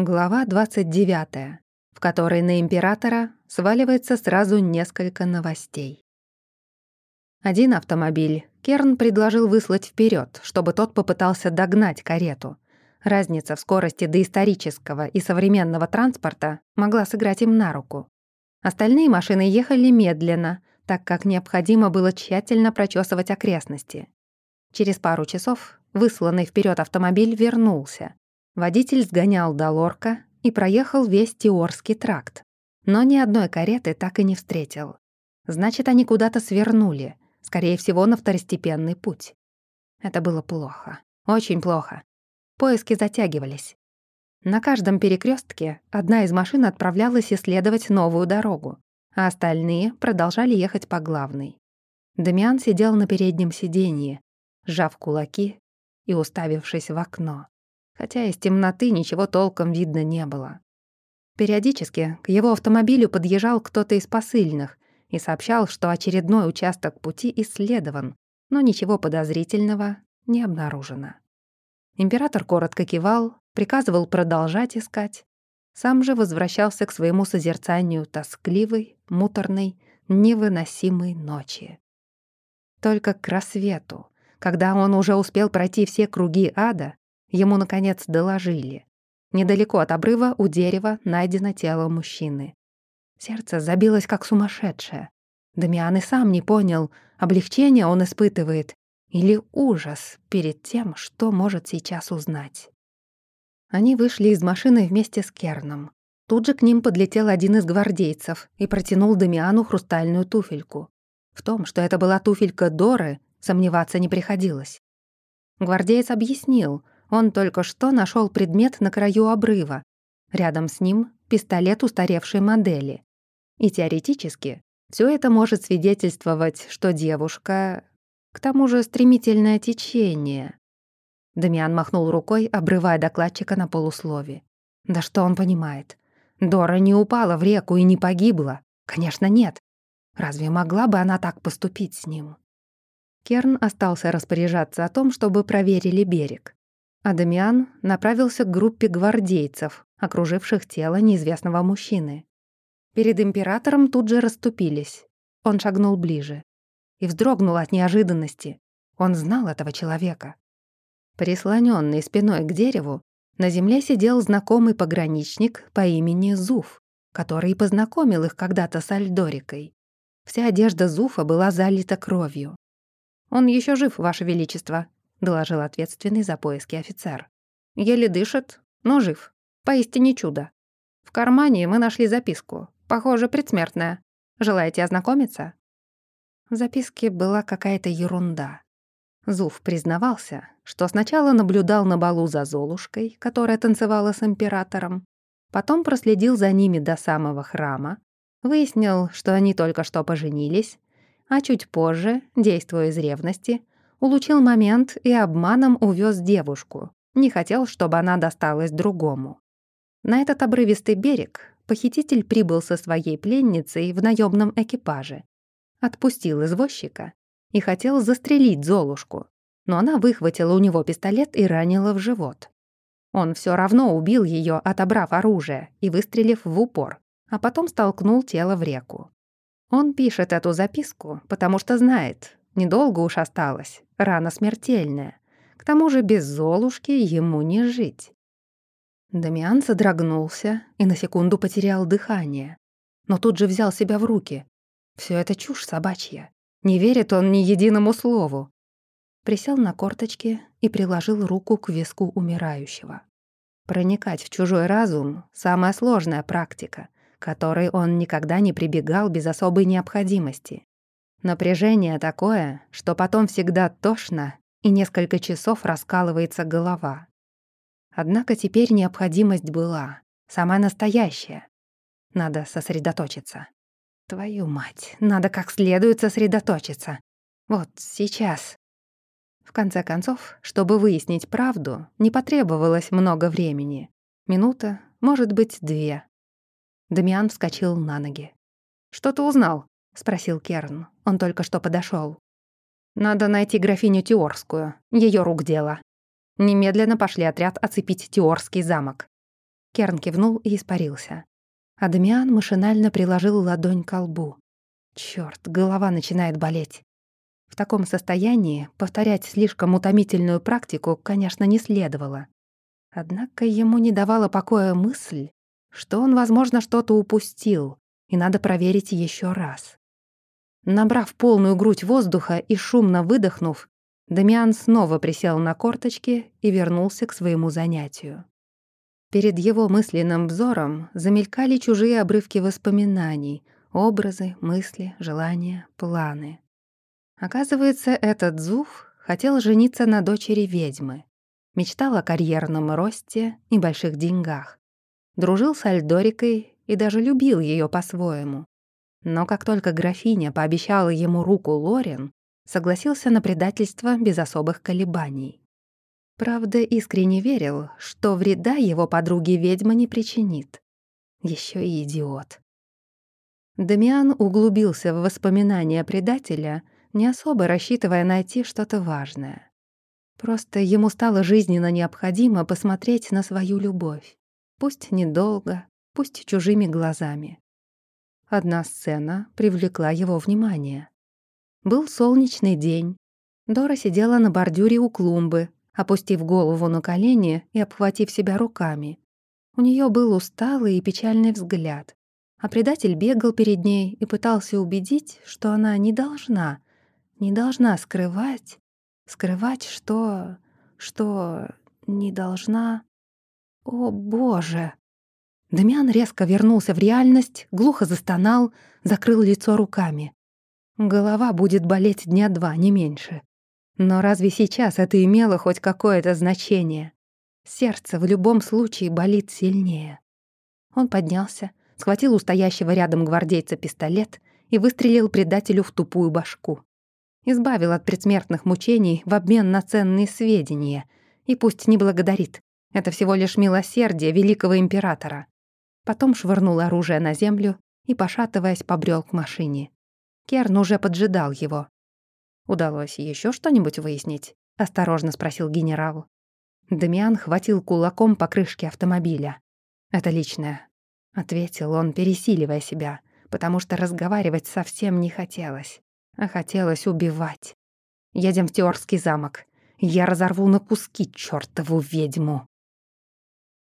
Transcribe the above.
Глава 29, в которой на императора сваливается сразу несколько новостей. Один автомобиль Керн предложил выслать вперед, чтобы тот попытался догнать карету. Разница в скорости доисторического и современного транспорта могла сыграть им на руку. Остальные машины ехали медленно, так как необходимо было тщательно прочесывать окрестности. Через пару часов высланный вперед автомобиль вернулся, Водитель сгонял до Лорка и проехал весь Теорский тракт. Но ни одной кареты так и не встретил. Значит, они куда-то свернули, скорее всего, на второстепенный путь. Это было плохо. Очень плохо. Поиски затягивались. На каждом перекрестке одна из машин отправлялась исследовать новую дорогу, а остальные продолжали ехать по главной. Дамиан сидел на переднем сиденье, сжав кулаки и уставившись в окно хотя из темноты ничего толком видно не было. Периодически к его автомобилю подъезжал кто-то из посыльных и сообщал, что очередной участок пути исследован, но ничего подозрительного не обнаружено. Император коротко кивал, приказывал продолжать искать. Сам же возвращался к своему созерцанию тоскливой, муторной, невыносимой ночи. Только к рассвету, когда он уже успел пройти все круги ада, Ему, наконец, доложили. Недалеко от обрыва у дерева найдено тело мужчины. Сердце забилось как сумасшедшее. Дамиан и сам не понял, облегчение он испытывает или ужас перед тем, что может сейчас узнать. Они вышли из машины вместе с Керном. Тут же к ним подлетел один из гвардейцев и протянул Дамиану хрустальную туфельку. В том, что это была туфелька Доры, сомневаться не приходилось. Гвардеец объяснил, он только что нашел предмет на краю обрыва. Рядом с ним пистолет устаревшей модели. И теоретически все это может свидетельствовать, что девушка... К тому же стремительное течение. Дамиан махнул рукой, обрывая докладчика на полуслове. Да что он понимает? Дора не упала в реку и не погибла. Конечно, нет. Разве могла бы она так поступить с ним? Керн остался распоряжаться о том, чтобы проверили берег. Адамиан направился к группе гвардейцев, окруживших тело неизвестного мужчины. Перед императором тут же расступились. Он шагнул ближе и вздрогнул от неожиданности. Он знал этого человека. Прислоненный спиной к дереву, на земле сидел знакомый пограничник по имени Зуф, который познакомил их когда-то с Альдорикой. Вся одежда Зуфа была залита кровью. «Он еще жив, Ваше Величество», — доложил ответственный за поиски офицер. «Еле дышит, но жив. Поистине чудо. В кармане мы нашли записку. Похоже, предсмертная. Желаете ознакомиться?» В записке была какая-то ерунда. Зуф признавался, что сначала наблюдал на балу за Золушкой, которая танцевала с императором, потом проследил за ними до самого храма, выяснил, что они только что поженились, а чуть позже, действуя из ревности, улучил момент и обманом увез девушку. Не хотел, чтобы она досталась другому. На этот обрывистый берег похититель прибыл со своей пленницей в наемном экипаже. Отпустил извозчика и хотел застрелить Золушку, но она выхватила у него пистолет и ранила в живот. Он все равно убил ее, отобрав оружие и выстрелив в упор, а потом столкнул тело в реку. Он пишет эту записку, потому что знает, Недолго уж осталось, рана смертельная. К тому же без Золушки ему не жить. Дамиан содрогнулся и на секунду потерял дыхание. Но тут же взял себя в руки. Все это чушь собачья. Не верит он ни единому слову. Присел на корточки и приложил руку к виску умирающего. Проникать в чужой разум — самая сложная практика, которой он никогда не прибегал без особой необходимости. Напряжение такое, что потом всегда тошно и несколько часов раскалывается голова. Однако теперь необходимость была, самая настоящая. Надо сосредоточиться. Твою мать, надо как следует сосредоточиться. Вот сейчас. В конце концов, чтобы выяснить правду, не потребовалось много времени. Минута, может быть, две. Дамиан вскочил на ноги. «Что ты узнал?» — спросил Керн. Он только что подошел. «Надо найти графиню Теорскую. Ее рук дело. Немедленно пошли отряд оцепить Теорский замок». Керн кивнул и испарился. А Дамиан машинально приложил ладонь к лбу. Чёрт, голова начинает болеть. В таком состоянии повторять слишком утомительную практику, конечно, не следовало. Однако ему не давала покоя мысль, что он, возможно, что-то упустил, и надо проверить еще раз. Набрав полную грудь воздуха и шумно выдохнув, Дамиан снова присел на корточки и вернулся к своему занятию. Перед его мысленным взором замелькали чужие обрывки воспоминаний, образы, мысли, желания, планы. Оказывается, этот Зуф хотел жениться на дочери ведьмы, мечтал о карьерном росте и больших деньгах, дружил с Альдорикой и даже любил ее по-своему. Но как только графиня пообещала ему руку Лорен, согласился на предательство без особых колебаний. Правда, искренне верил, что вреда его подруге ведьма не причинит. Еще и идиот. Дамиан углубился в воспоминания предателя, не особо рассчитывая найти что-то важное. Просто ему стало жизненно необходимо посмотреть на свою любовь. Пусть недолго, пусть чужими глазами. Одна сцена привлекла его внимание. Был солнечный день. Дора сидела на бордюре у клумбы, опустив голову на колени и обхватив себя руками. У нее был усталый и печальный взгляд, а предатель бегал перед ней и пытался убедить, что она не должна, не должна скрывать, скрывать, что... что... не должна... О, Боже! Дамиан резко вернулся в реальность, глухо застонал, закрыл лицо руками. Голова будет болеть дня два, не меньше. Но разве сейчас это имело хоть какое-то значение? Сердце в любом случае болит сильнее. Он поднялся, схватил у стоящего рядом гвардейца пистолет и выстрелил предателю в тупую башку. Избавил от предсмертных мучений в обмен на ценные сведения. И пусть не благодарит. Это всего лишь милосердие великого императора. Потом швырнул оружие на землю и, пошатываясь, побрел к машине. Керн уже поджидал его. «Удалось еще что-нибудь выяснить?» — осторожно спросил генерал. Дамиан хватил кулаком по крышке автомобиля. «Это личное», — ответил он, пересиливая себя, потому что разговаривать совсем не хотелось, а хотелось убивать. «Едем в Теорский замок. Я разорву на куски чёртову ведьму».